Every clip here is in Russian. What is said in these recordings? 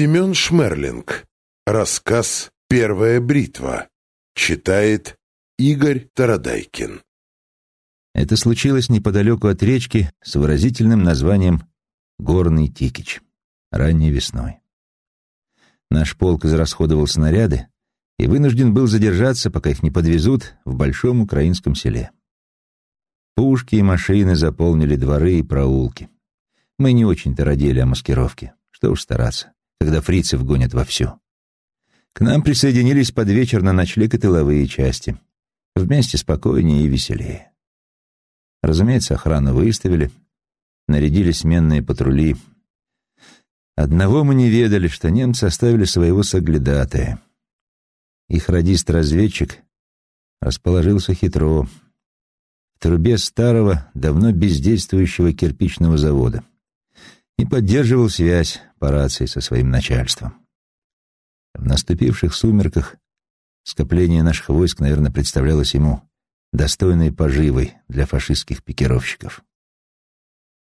Семен Шмерлинг. Рассказ «Первая бритва». Читает Игорь Тарадайкин. Это случилось неподалеку от речки с выразительным названием «Горный Тикич» ранней весной. Наш полк израсходовал снаряды и вынужден был задержаться, пока их не подвезут в большом украинском селе. Пушки и машины заполнили дворы и проулки. Мы не очень-то родили о маскировке. Что уж стараться, когда фрицев гонят вовсю. К нам присоединились под вечер на ночлег и тыловые части. Вместе спокойнее и веселее. Разумеется, охрану выставили, нарядили сменные патрули. Одного мы не ведали, что немцы оставили своего соглядатая. Их радист-разведчик расположился хитро, в трубе старого, давно бездействующего кирпичного завода и поддерживал связь по рации со своим начальством. В наступивших сумерках скопление наших войск, наверное, представлялось ему достойной поживой для фашистских пикировщиков.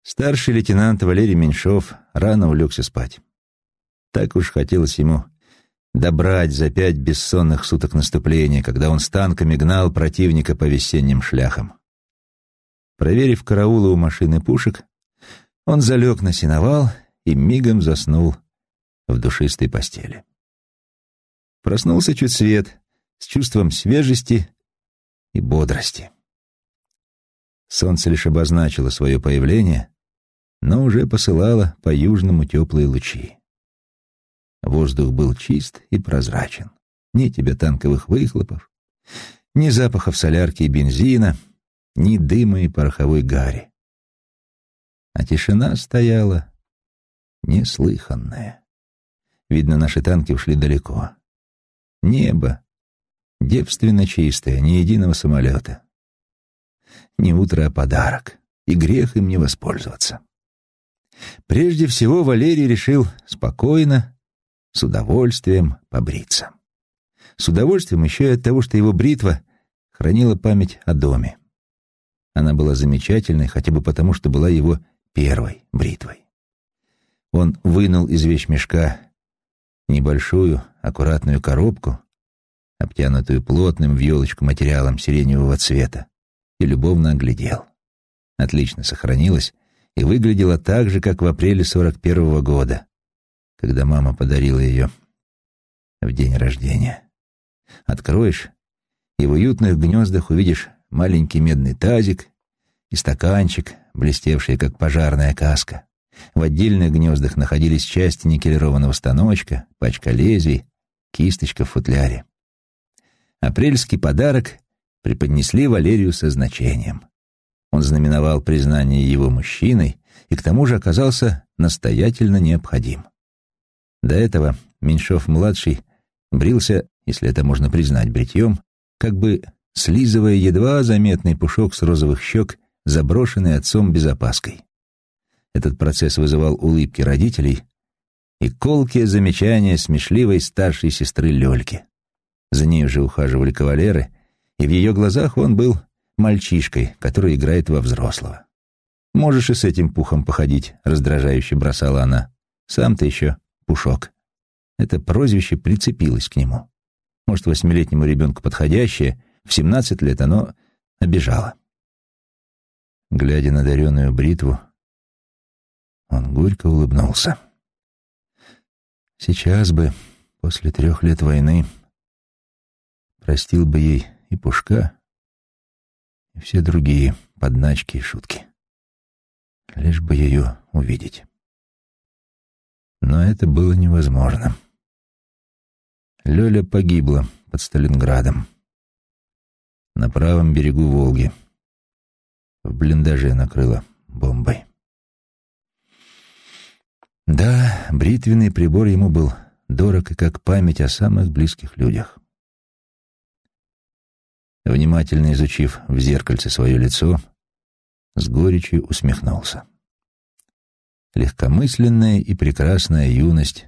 Старший лейтенант Валерий Меньшов рано улегся спать. Так уж хотелось ему добрать за пять бессонных суток наступления, когда он с танками гнал противника по весенним шляхам. Проверив караулы у машины пушек, он залег на сеновал и мигом заснул в душистой постели. Проснулся чуть свет, с чувством свежести и бодрости. Солнце лишь обозначило свое появление, но уже посылало по южному теплые лучи. Воздух был чист и прозрачен. Ни тебе танковых выхлопов, ни запахов солярки и бензина, ни дыма и пороховой гари а тишина стояла неслыханная. Видно, наши танки ушли далеко. Небо девственно чистое, ни единого самолета. Не утро, а подарок, и грех им не воспользоваться. Прежде всего Валерий решил спокойно, с удовольствием побриться. С удовольствием еще и от того, что его бритва хранила память о доме. Она была замечательной хотя бы потому, что была его первой бритвой. Он вынул из вещмешка небольшую, аккуратную коробку, обтянутую плотным в елочку материалом сиреневого цвета, и любовно оглядел. Отлично сохранилась и выглядела так же, как в апреле сорок первого года, когда мама подарила ее в день рождения. Откроешь, и в уютных гнездах увидишь маленький медный тазик и стаканчик, блестевшие, как пожарная каска. В отдельных гнездах находились части никелированного станочка, пачка лезвий, кисточка в футляре. Апрельский подарок преподнесли Валерию со значением. Он знаменовал признание его мужчиной и к тому же оказался настоятельно необходим. До этого Меньшов-младший брился, если это можно признать бритьем, как бы слизывая едва заметный пушок с розовых щек заброшенный отцом без опаской. Этот процесс вызывал улыбки родителей и колкие замечания смешливой старшей сестры Лёльки. За ней уже ухаживали кавалеры, и в ее глазах он был мальчишкой, который играет во взрослого. «Можешь и с этим пухом походить», — раздражающе бросала она. «Сам ты еще пушок». Это прозвище прицепилось к нему. Может, восьмилетнему ребенку подходящее, в семнадцать лет оно обижало. Глядя на дареную бритву, он горько улыбнулся. Сейчас бы, после трех лет войны, простил бы ей и Пушка, и все другие подначки и шутки. Лишь бы ее увидеть. Но это было невозможно. Лёля погибла под Сталинградом, на правом берегу Волги — в блиндаже накрыло бомбой. Да, бритвенный прибор ему был дорог и как память о самых близких людях. Внимательно изучив в зеркальце свое лицо, с горечью усмехнулся. Легкомысленная и прекрасная юность,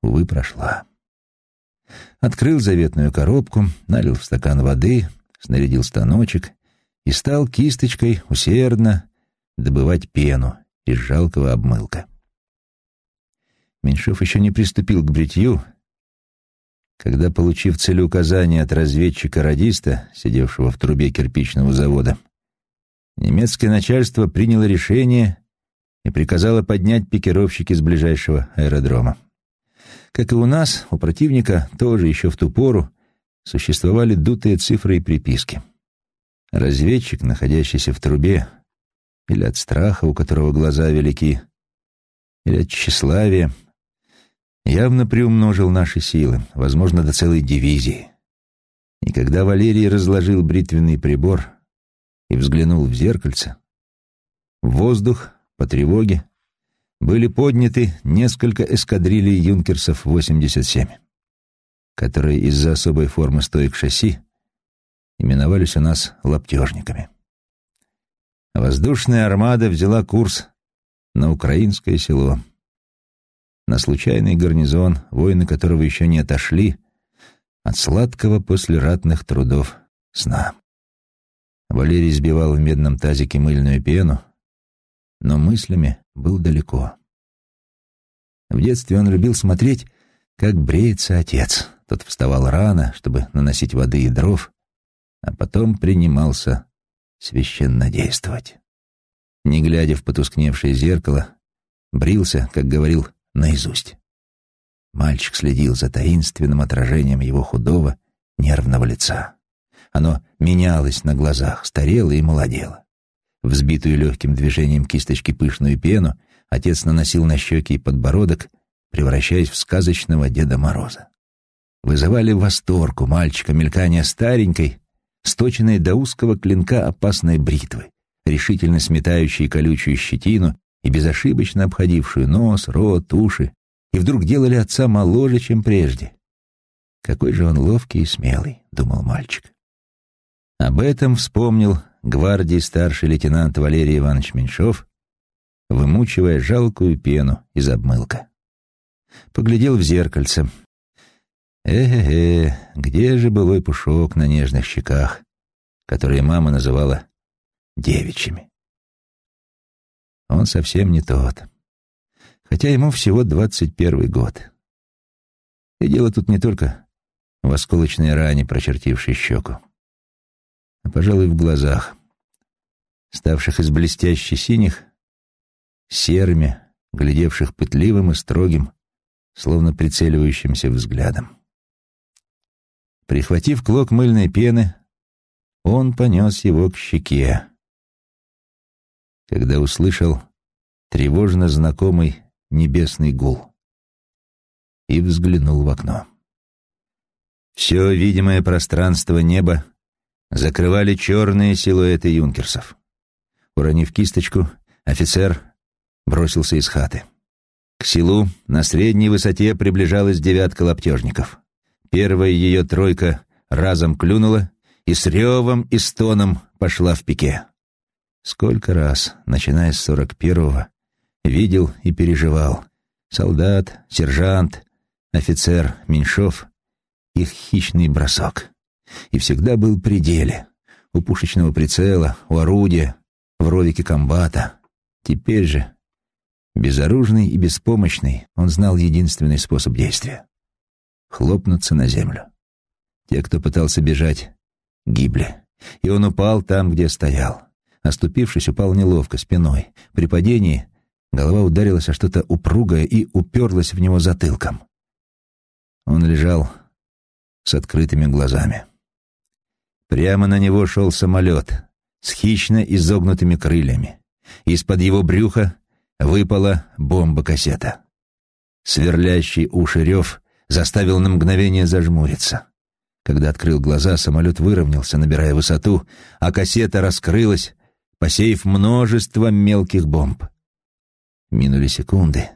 увы, прошла. Открыл заветную коробку, налил в стакан воды, снарядил станочек и стал кисточкой усердно добывать пену из жалкого обмылка. Меньшов еще не приступил к бритью, когда, получив целеуказание от разведчика-радиста, сидевшего в трубе кирпичного завода, немецкое начальство приняло решение и приказало поднять пикировщики с ближайшего аэродрома. Как и у нас, у противника тоже еще в ту пору существовали дутые цифры и приписки. Разведчик, находящийся в трубе, или от страха, у которого глаза велики, или от тщеславия, явно приумножил наши силы, возможно, до целой дивизии. И когда Валерий разложил бритвенный прибор и взглянул в зеркальце, воздух по тревоге были подняты несколько эскадрилей «Юнкерсов-87», которые из-за особой формы стоек шасси именовались у нас «лаптежниками». Воздушная армада взяла курс на украинское село — на случайный гарнизон, воины которого еще не отошли от сладкого после ратных трудов сна. Валерий сбивал в медном тазике мыльную пену, но мыслями был далеко. В детстве он любил смотреть, как бреется отец. Тот вставал рано, чтобы наносить воды и дров, а потом принимался священно действовать. Не глядя в потускневшее зеркало, брился, как говорил наизусть. Мальчик следил за таинственным отражением его худого, нервного лица. Оно менялось на глазах, старело и молодело. Взбитую легким движением кисточки пышную пену отец наносил на щеки и подбородок, превращаясь в сказочного Деда Мороза. Вызывали восторг у мальчика мелькания старенькой, сточенной до узкого клинка опасной бритвы, решительно сметающей колючую щетину и безошибочно обходившую нос, рот, уши, и вдруг делали отца моложе, чем прежде. «Какой же он ловкий и смелый», — думал мальчик. Об этом вспомнил гвардии старший лейтенант Валерий Иванович Меньшов, вымучивая жалкую пену из обмылка. Поглядел в зеркальце. Э-э-э, где же былой пушок на нежных щеках, которые мама называла девичьими? Он совсем не тот. Хотя ему всего двадцать первый год. И дело тут не только в осколочной ране, прочертившей щеку, а, пожалуй, в глазах, ставших из блестяще синих, серыми, глядевших пытливым и строгим, словно прицеливающимся взглядом. Прихватив клок мыльной пены, он понес его к щеке, когда услышал тревожно знакомый небесный гул и взглянул в окно. Все видимое пространство неба закрывали черные силуэты юнкерсов. Уронив кисточку, офицер бросился из хаты. К селу на средней высоте приближалась девятка лаптежников. Первая ее тройка разом клюнула и с ревом и стоном пошла в пике. Сколько раз, начиная с сорок первого, видел и переживал. Солдат, сержант, офицер, Меньшов, их хищный бросок. И всегда был при деле. У пушечного прицела, у орудия, в ровике комбата. Теперь же, безоружный и беспомощный, он знал единственный способ действия — хлопнуться на землю. Те, кто пытался бежать, гибли. И он упал там, где стоял. Оступившись, упал неловко, спиной. При падении голова ударилась о что-то упругое и уперлась в него затылком. Он лежал с открытыми глазами. Прямо на него шел самолет с хищно изогнутыми крыльями. Из-под его брюха выпала бомба-кассета. Сверлящий уши рев заставил на мгновение зажмуриться. Когда открыл глаза, самолет выровнялся, набирая высоту, а кассета раскрылась, посеяв множество мелких бомб. Минули секунды,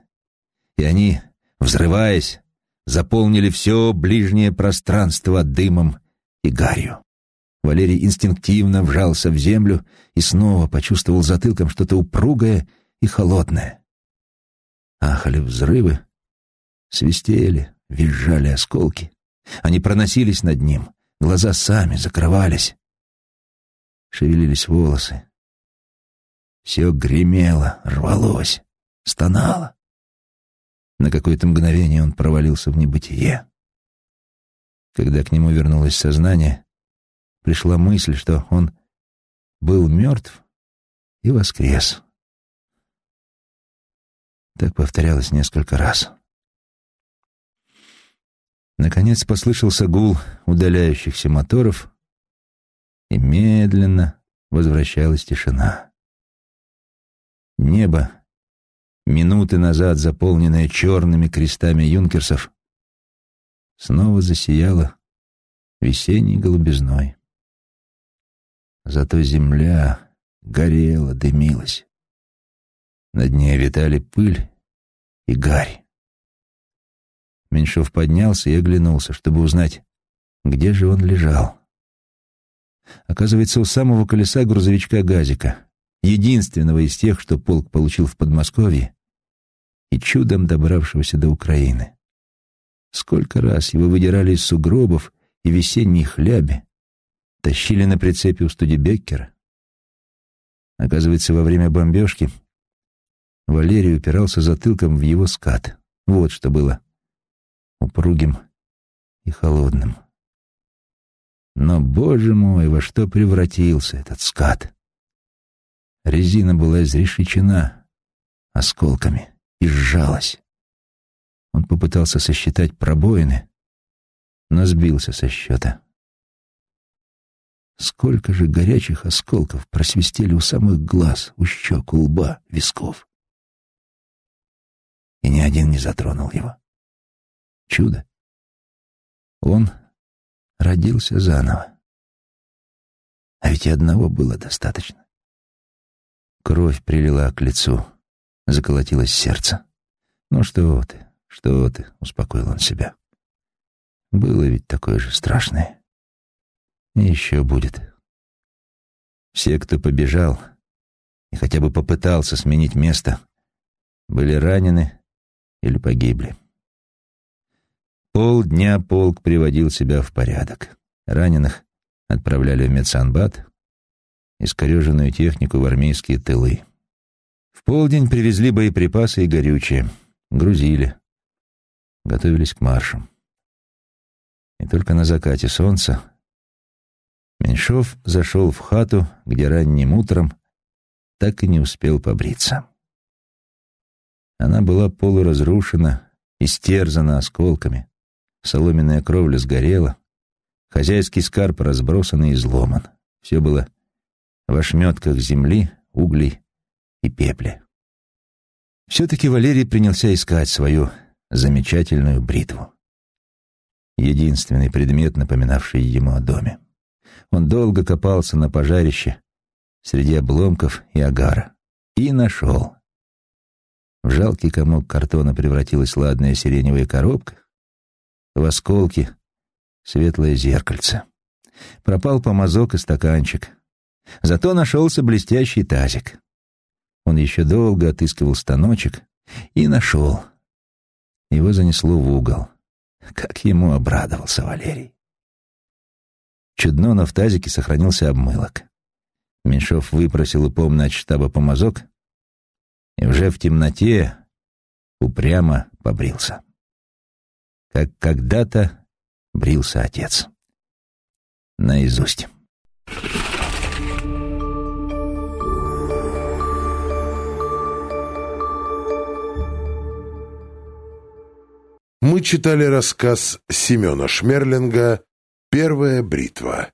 и они, взрываясь, заполнили все ближнее пространство дымом и гарью. Валерий инстинктивно вжался в землю и снова почувствовал затылком что-то упругое и холодное. Ахали взрывы, свистели, визжали осколки. Они проносились над ним, глаза сами закрывались. Шевелились волосы, все гремело, рвалось, стонало. На какое-то мгновение он провалился в небытие. Когда к нему вернулось сознание, пришла мысль, что он был мертв и воскрес. Так повторялось несколько раз. Наконец послышался гул удаляющихся моторов, и медленно возвращалась тишина. Небо, минуты назад заполненное черными крестами юнкерсов, снова засияло весенней голубизной. Зато земля горела, дымилась. Над ней витали пыль и гарь. Меньшов поднялся и оглянулся, чтобы узнать, где же он лежал. Оказывается, у самого колеса грузовичка «Газика», единственного из тех, что полк получил в Подмосковье, и чудом добравшегося до Украины. Сколько раз его выдирали из сугробов и весенней хляби, тащили на прицепе у Студебеккера. Оказывается, во время бомбежки Валерий упирался затылком в его скат. Вот что было упругим и холодным. Но, боже мой, во что превратился этот скат! Резина была изрешечена осколками и сжалась. Он попытался сосчитать пробоины, но сбился со счета. Сколько же горячих осколков просвистели у самых глаз, у щек, у лба, висков. И ни один не затронул его. Чудо. Он родился заново. А ведь и одного было достаточно. Кровь прилила к лицу, заколотилось сердце. «Ну что ты, что ты», — успокоил он себя. «Было ведь такое же страшное. И еще будет». Все, кто побежал и хотя бы попытался сменить место, были ранены или погибли. Полдня полк приводил себя в порядок. Раненых отправляли в медсанбат, искореженную технику в армейские тылы. В полдень привезли боеприпасы и горючее, грузили, готовились к маршам. И только на закате солнца Меньшов зашел в хату, где ранним утром так и не успел побриться. Она была полуразрушена, истерзана осколками. Соломенная кровля сгорела, хозяйский скарб разбросан и изломан. Все было в ошметках земли, углей и пепле. Все-таки Валерий принялся искать свою замечательную бритву. Единственный предмет, напоминавший ему о доме. Он долго копался на пожарище среди обломков и агара. И нашел. В жалкий комок картона превратилась ладная сиреневая коробка, в осколки светлое зеркальце. Пропал помазок и стаканчик. Зато нашелся блестящий тазик. Он еще долго отыскивал станочек и нашел. Его занесло в угол. Как ему обрадовался Валерий. Чудно, но в тазике сохранился обмылок. Меньшов выпросил у штаба помазок и уже в темноте упрямо побрился как когда-то брился отец. Наизусть. Мы читали рассказ Семена Шмерлинга «Первая бритва».